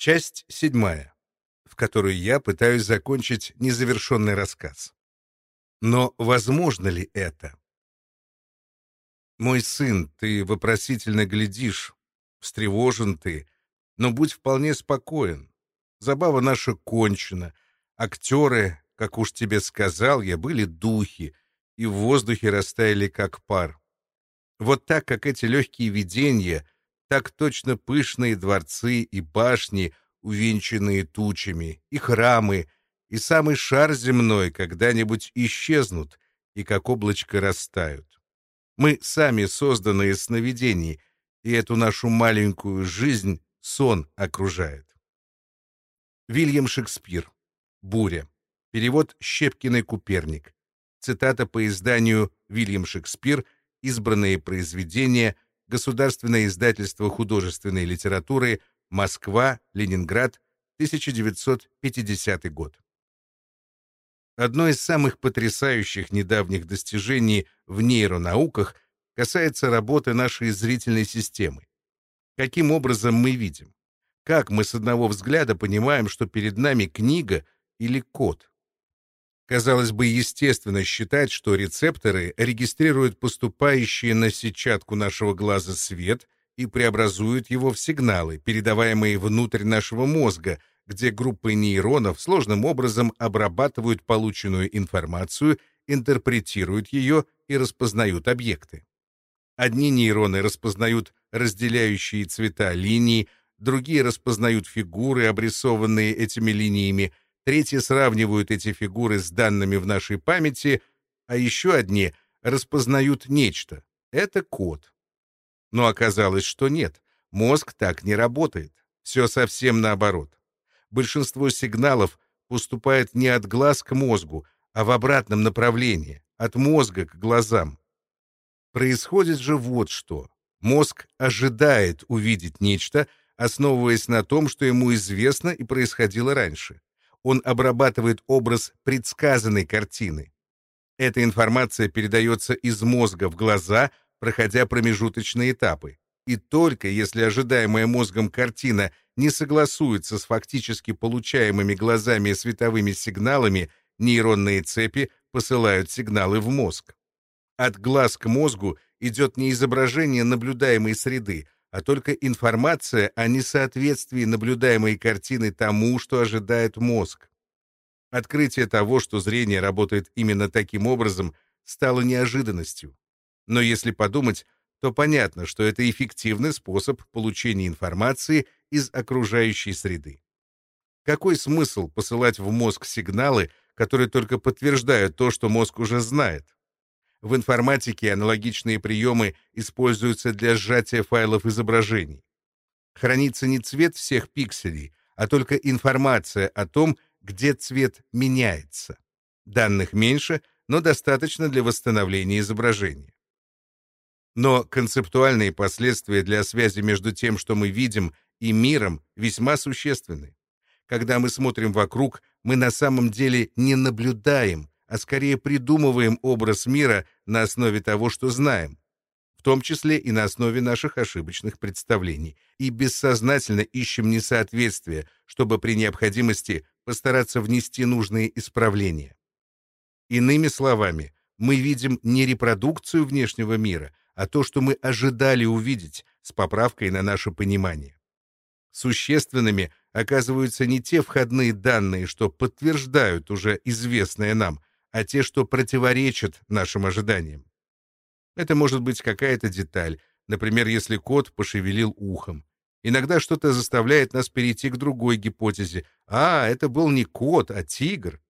Часть седьмая, в которой я пытаюсь закончить незавершенный рассказ. Но возможно ли это? Мой сын, ты вопросительно глядишь, встревожен ты, но будь вполне спокоен. Забава наша кончена. Актеры, как уж тебе сказал я, были духи, и в воздухе растаяли как пар. Вот так, как эти легкие видения, так точно пышные дворцы и башни, увенчанные тучами, и храмы, и самый шар земной когда-нибудь исчезнут и как облачко растают. Мы сами созданы из сновидений, и эту нашу маленькую жизнь сон окружает. Вильям Шекспир. Буря. Перевод Щепкиной Куперник. Цитата по изданию «Вильям Шекспир. Избранные произведения. Государственное издательство художественной литературы. Москва. Ленинград. 1950 год». Одно из самых потрясающих недавних достижений в нейронауках касается работы нашей зрительной системы. Каким образом мы видим? Как мы с одного взгляда понимаем, что перед нами книга или код? Казалось бы, естественно считать, что рецепторы регистрируют поступающий на сетчатку нашего глаза свет и преобразуют его в сигналы, передаваемые внутрь нашего мозга, где группы нейронов сложным образом обрабатывают полученную информацию, интерпретируют ее и распознают объекты. Одни нейроны распознают разделяющие цвета линии, другие распознают фигуры, обрисованные этими линиями, третьи сравнивают эти фигуры с данными в нашей памяти, а еще одни распознают нечто. Это код. Но оказалось, что нет, мозг так не работает. Все совсем наоборот. Большинство сигналов поступает не от глаз к мозгу, а в обратном направлении, от мозга к глазам. Происходит же вот что. Мозг ожидает увидеть нечто, основываясь на том, что ему известно и происходило раньше он обрабатывает образ предсказанной картины. Эта информация передается из мозга в глаза, проходя промежуточные этапы. И только если ожидаемая мозгом картина не согласуется с фактически получаемыми глазами световыми сигналами, нейронные цепи посылают сигналы в мозг. От глаз к мозгу идет не изображение наблюдаемой среды, а только информация о несоответствии наблюдаемой картины тому, что ожидает мозг. Открытие того, что зрение работает именно таким образом, стало неожиданностью. Но если подумать, то понятно, что это эффективный способ получения информации из окружающей среды. Какой смысл посылать в мозг сигналы, которые только подтверждают то, что мозг уже знает? В информатике аналогичные приемы используются для сжатия файлов изображений. Хранится не цвет всех пикселей, а только информация о том, где цвет меняется. Данных меньше, но достаточно для восстановления изображения. Но концептуальные последствия для связи между тем, что мы видим, и миром весьма существенны. Когда мы смотрим вокруг, мы на самом деле не наблюдаем, а скорее придумываем образ мира на основе того, что знаем, в том числе и на основе наших ошибочных представлений, и бессознательно ищем несоответствия, чтобы при необходимости постараться внести нужные исправления. Иными словами, мы видим не репродукцию внешнего мира, а то, что мы ожидали увидеть, с поправкой на наше понимание. Существенными оказываются не те входные данные, что подтверждают уже известное нам, а те, что противоречат нашим ожиданиям. Это может быть какая-то деталь, например, если кот пошевелил ухом. Иногда что-то заставляет нас перейти к другой гипотезе. А, это был не кот, а тигр.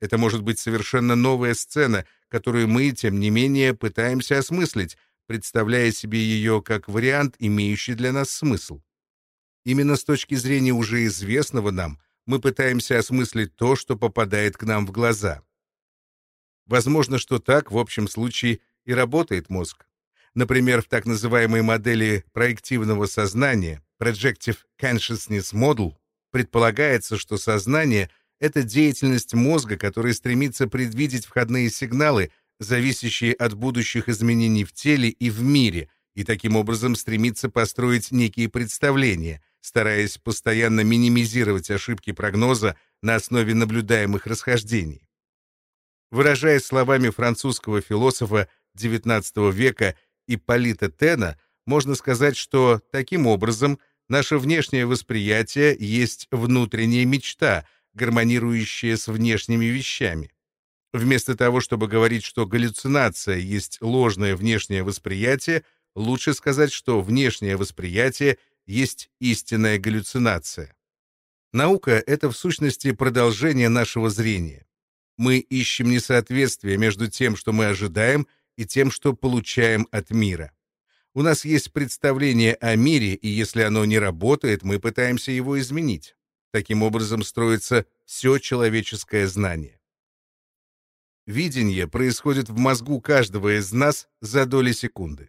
Это может быть совершенно новая сцена, которую мы, тем не менее, пытаемся осмыслить, представляя себе ее как вариант, имеющий для нас смысл. Именно с точки зрения уже известного нам мы пытаемся осмыслить то, что попадает к нам в глаза. Возможно, что так в общем случае и работает мозг. Например, в так называемой модели проективного сознания Projective Consciousness Model предполагается, что сознание — это деятельность мозга, который стремится предвидеть входные сигналы, зависящие от будущих изменений в теле и в мире, и таким образом стремится построить некие представления, стараясь постоянно минимизировать ошибки прогноза на основе наблюдаемых расхождений. Выражаясь словами французского философа XIX века Ипполита Тена, можно сказать, что таким образом наше внешнее восприятие есть внутренняя мечта, гармонирующая с внешними вещами. Вместо того, чтобы говорить, что галлюцинация есть ложное внешнее восприятие, лучше сказать, что внешнее восприятие есть истинная галлюцинация. Наука — это в сущности продолжение нашего зрения. Мы ищем несоответствие между тем, что мы ожидаем, и тем, что получаем от мира. У нас есть представление о мире, и если оно не работает, мы пытаемся его изменить. Таким образом строится все человеческое знание. Видение происходит в мозгу каждого из нас за доли секунды.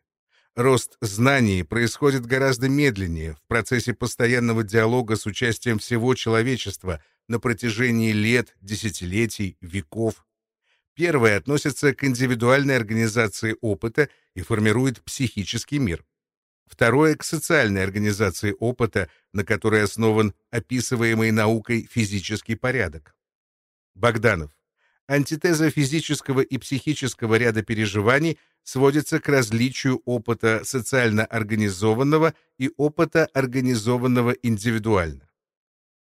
Рост знаний происходит гораздо медленнее в процессе постоянного диалога с участием всего человечества на протяжении лет, десятилетий, веков. Первое относится к индивидуальной организации опыта и формирует психический мир. Второе — к социальной организации опыта, на которой основан описываемый наукой физический порядок. Богданов. Антитеза физического и психического ряда переживаний сводится к различию опыта социально организованного и опыта организованного индивидуально.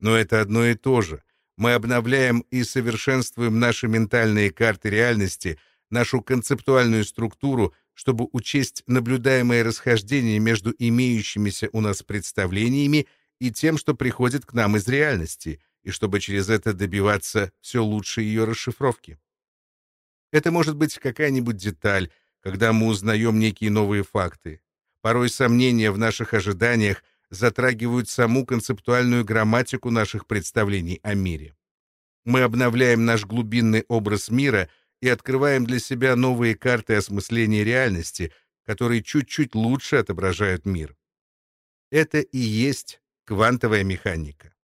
Но это одно и то же. Мы обновляем и совершенствуем наши ментальные карты реальности, нашу концептуальную структуру, чтобы учесть наблюдаемые расхождения между имеющимися у нас представлениями и тем, что приходит к нам из реальности — и чтобы через это добиваться все лучшей ее расшифровки. Это может быть какая-нибудь деталь, когда мы узнаем некие новые факты. Порой сомнения в наших ожиданиях затрагивают саму концептуальную грамматику наших представлений о мире. Мы обновляем наш глубинный образ мира и открываем для себя новые карты осмысления реальности, которые чуть-чуть лучше отображают мир. Это и есть квантовая механика.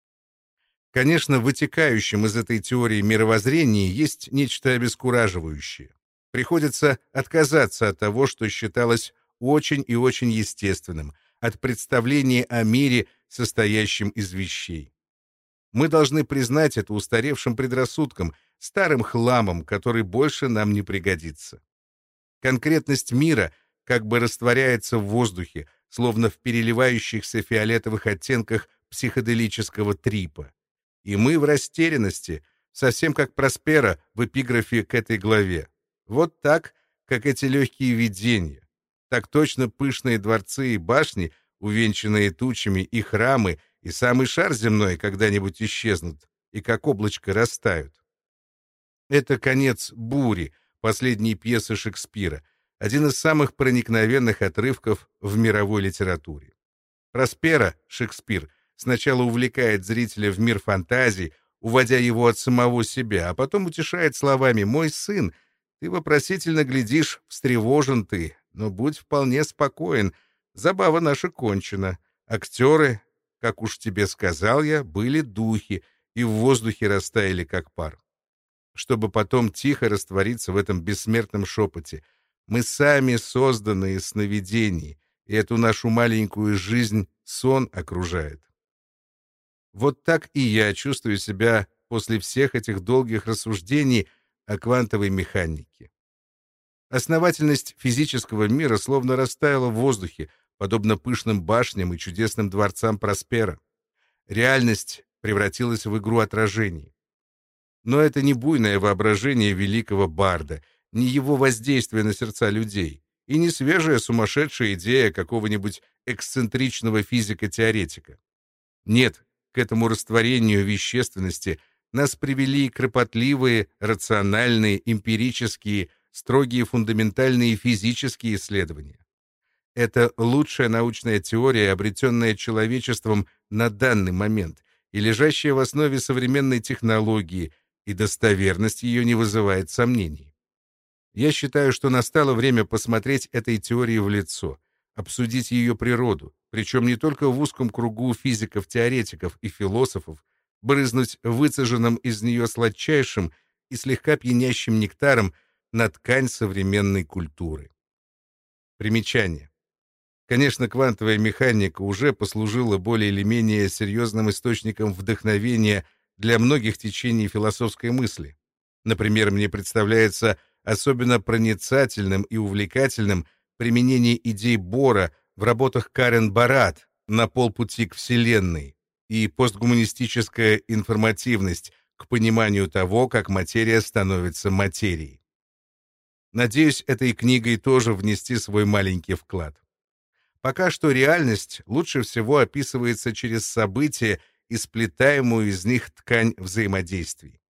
Конечно, вытекающим из этой теории мировоззрения есть нечто обескураживающее. Приходится отказаться от того, что считалось очень и очень естественным, от представления о мире, состоящем из вещей. Мы должны признать это устаревшим предрассудком, старым хламом, который больше нам не пригодится. Конкретность мира как бы растворяется в воздухе, словно в переливающихся фиолетовых оттенках психоделического трипа. И мы в растерянности, совсем как Проспера в эпиграфе к этой главе. Вот так, как эти легкие видения. Так точно пышные дворцы и башни, увенчанные тучами, и храмы, и самый шар земной когда-нибудь исчезнут, и как облачко растают. Это конец «Бури», последней пьесы Шекспира, один из самых проникновенных отрывков в мировой литературе. Проспера, Шекспир, сначала увлекает зрителя в мир фантазий, уводя его от самого себя, а потом утешает словами «Мой сын, ты вопросительно глядишь, встревожен ты, но будь вполне спокоен, забава наша кончена. Актеры, как уж тебе сказал я, были духи, и в воздухе растаяли, как пар. Чтобы потом тихо раствориться в этом бессмертном шепоте. Мы сами созданы из сновидений, и эту нашу маленькую жизнь сон окружает. Вот так и я чувствую себя после всех этих долгих рассуждений о квантовой механике. Основательность физического мира словно растаяла в воздухе, подобно пышным башням и чудесным дворцам Проспера. Реальность превратилась в игру отражений. Но это не буйное воображение великого барда, не его воздействие на сердца людей, и не свежая сумасшедшая идея какого-нибудь эксцентричного физика-теоретика. Нет, к этому растворению вещественности нас привели кропотливые, рациональные, эмпирические, строгие фундаментальные физические исследования. Это лучшая научная теория, обретенная человечеством на данный момент и лежащая в основе современной технологии, и достоверность ее не вызывает сомнений. Я считаю, что настало время посмотреть этой теории в лицо, обсудить ее природу, причем не только в узком кругу физиков-теоретиков и философов, брызнуть выцеженным из нее сладчайшим и слегка пьянящим нектаром на ткань современной культуры. Примечание. Конечно, квантовая механика уже послужила более или менее серьезным источником вдохновения для многих течений философской мысли. Например, мне представляется особенно проницательным и увлекательным применение идей Бора в работах Карен Барат «На полпути к Вселенной» и постгуманистическая информативность к пониманию того, как материя становится материей. Надеюсь, этой книгой тоже внести свой маленький вклад. Пока что реальность лучше всего описывается через события и сплетаемую из них ткань взаимодействий.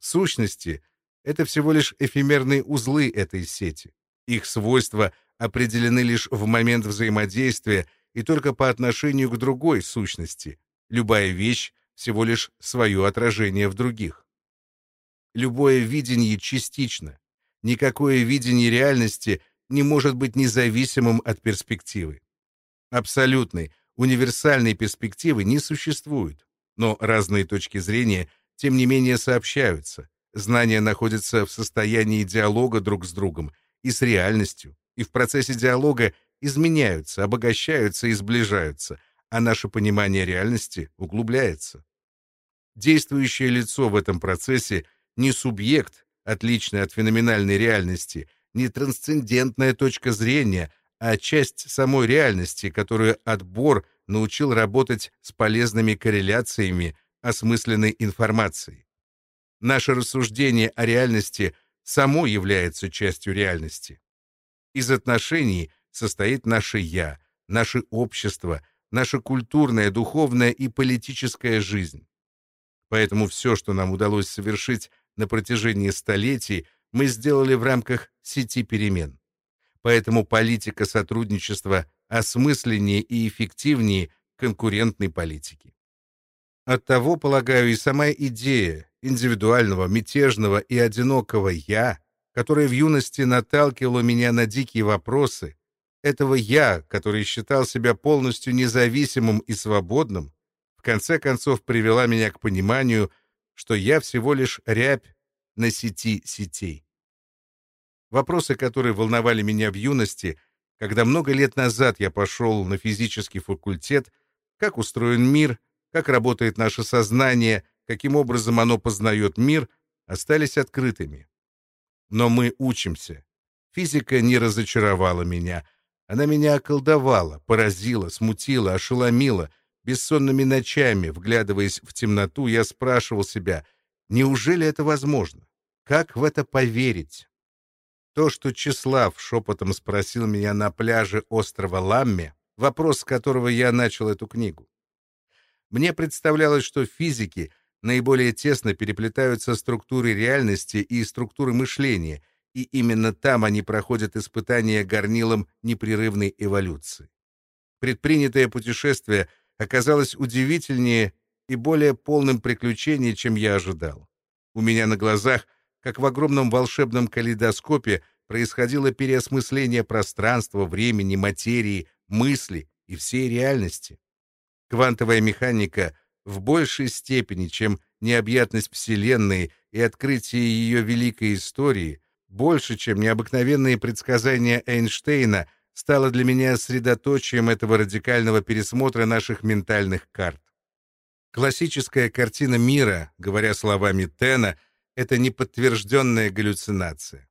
Сущности — это всего лишь эфемерные узлы этой сети. Их свойства определены лишь в момент взаимодействия и только по отношению к другой сущности. Любая вещь — всего лишь свое отражение в других. Любое видение частично. Никакое видение реальности не может быть независимым от перспективы. Абсолютной, универсальной перспективы не существует, но разные точки зрения, тем не менее, сообщаются. Знания находятся в состоянии диалога друг с другом и с реальностью, и в процессе диалога изменяются, обогащаются и сближаются, а наше понимание реальности углубляется. Действующее лицо в этом процессе не субъект, отличный от феноменальной реальности, не трансцендентная точка зрения, а часть самой реальности, которую отбор научил работать с полезными корреляциями осмысленной информацией. Наше рассуждение о реальности само является частью реальности. Из отношений состоит наше «я», наше общество, наша культурная, духовная и политическая жизнь. Поэтому все, что нам удалось совершить на протяжении столетий, мы сделали в рамках сети перемен. Поэтому политика сотрудничества осмысленнее и эффективнее конкурентной политики. Оттого, полагаю, и сама идея индивидуального, мятежного и одинокого «я», которая в юности наталкивала меня на дикие вопросы, этого «я», который считал себя полностью независимым и свободным, в конце концов привела меня к пониманию, что я всего лишь рябь на сети сетей. Вопросы, которые волновали меня в юности, когда много лет назад я пошел на физический факультет, как устроен мир, как работает наше сознание, каким образом оно познает мир, остались открытыми. Но мы учимся. Физика не разочаровала меня. Она меня околдовала, поразила, смутила, ошеломила. Бессонными ночами, вглядываясь в темноту, я спрашивал себя, неужели это возможно? Как в это поверить? То, что Числав шепотом спросил меня на пляже острова Ламме, вопрос, с которого я начал эту книгу. Мне представлялось, что физики наиболее тесно переплетаются структуры реальности и структуры мышления, и именно там они проходят испытания горнилом непрерывной эволюции. Предпринятое путешествие оказалось удивительнее и более полным приключением, чем я ожидал. У меня на глазах — как в огромном волшебном калейдоскопе происходило переосмысление пространства, времени, материи, мысли и всей реальности. Квантовая механика в большей степени, чем необъятность Вселенной и открытие ее великой истории, больше, чем необыкновенные предсказания Эйнштейна, стала для меня средоточием этого радикального пересмотра наших ментальных карт. Классическая картина мира, говоря словами Тена, — это неподтвержденная галлюцинация.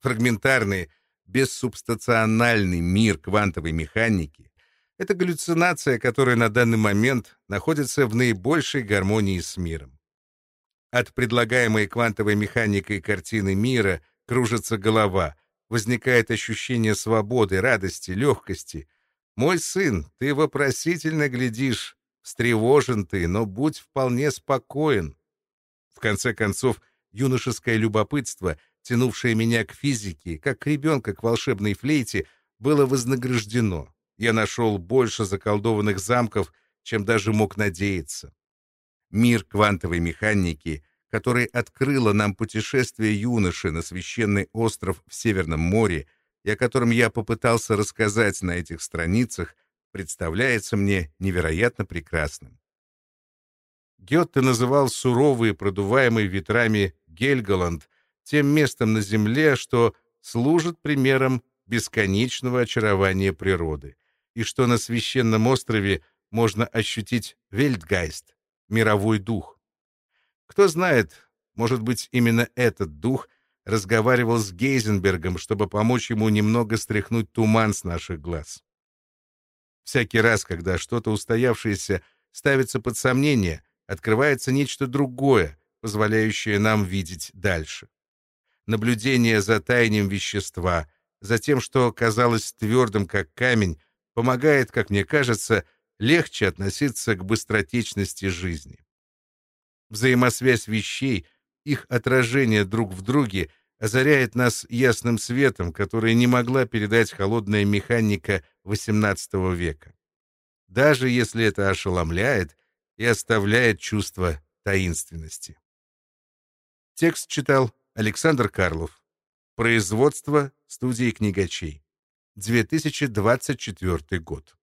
Фрагментарный, бессубстанциональный мир квантовой механики — это галлюцинация, которая на данный момент находится в наибольшей гармонии с миром. От предлагаемой квантовой механикой картины мира кружится голова, возникает ощущение свободы, радости, легкости. «Мой сын, ты вопросительно глядишь, встревожен ты, но будь вполне спокоен». В конце концов, Юношеское любопытство, тянувшее меня к физике, как ребенка к волшебной флейте, было вознаграждено. Я нашел больше заколдованных замков, чем даже мог надеяться. Мир квантовой механики, который открыло нам путешествие юноши на священный остров в Северном море, и о котором я попытался рассказать на этих страницах, представляется мне невероятно прекрасным. Гетте называл суровый, продуваемый ветрами Гельголанд тем местом на Земле, что служит примером бесконечного очарования природы. и что на священном острове можно ощутить вельтгайст, мировой дух. Кто знает, может быть, именно этот дух разговаривал с Гейзенбергом, чтобы помочь ему немного стряхнуть туман с наших глаз. Всякий раз, когда что-то устоявшееся ставится под сомнение, открывается нечто другое, позволяющее нам видеть дальше. Наблюдение за таянием вещества, за тем, что казалось твердым, как камень, помогает, как мне кажется, легче относиться к быстротечности жизни. Взаимосвязь вещей, их отражение друг в друге озаряет нас ясным светом, который не могла передать холодная механика XVIII века. Даже если это ошеломляет и оставляет чувство таинственности. Текст читал Александр Карлов. Производство студии книгачей. 2024 год.